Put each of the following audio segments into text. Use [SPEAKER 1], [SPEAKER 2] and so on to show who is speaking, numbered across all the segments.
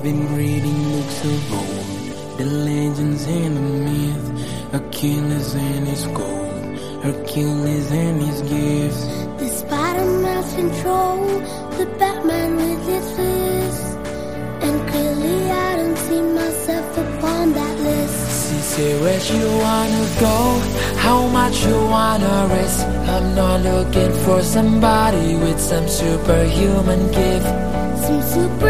[SPEAKER 1] I've been reading books of old, the legends and the myth, Achilles and his gold, Hercules and his gifts.
[SPEAKER 2] The Spider-Man's control, the Batman with his fists, and clearly I don't see myself upon that list.
[SPEAKER 1] See, say where you wanna go, how much you wanna risk. I'm not looking for somebody with some superhuman gift,
[SPEAKER 2] some super.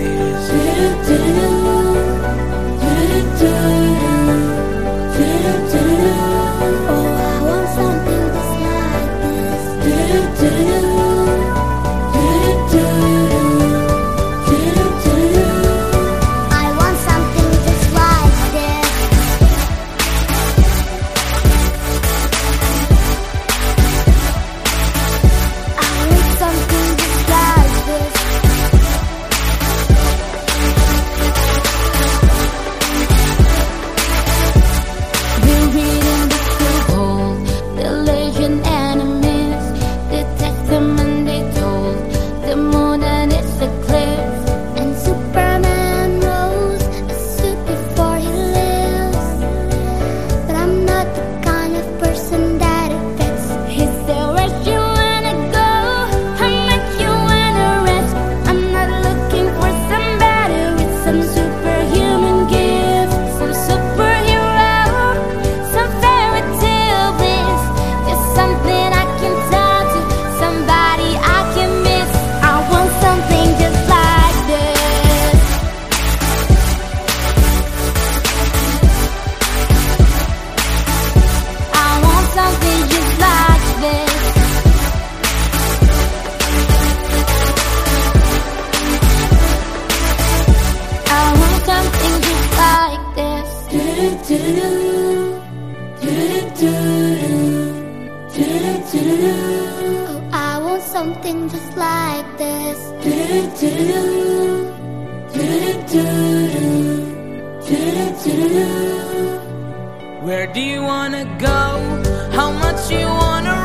[SPEAKER 2] Something just like this.
[SPEAKER 1] Where do you wanna go? How much you wanna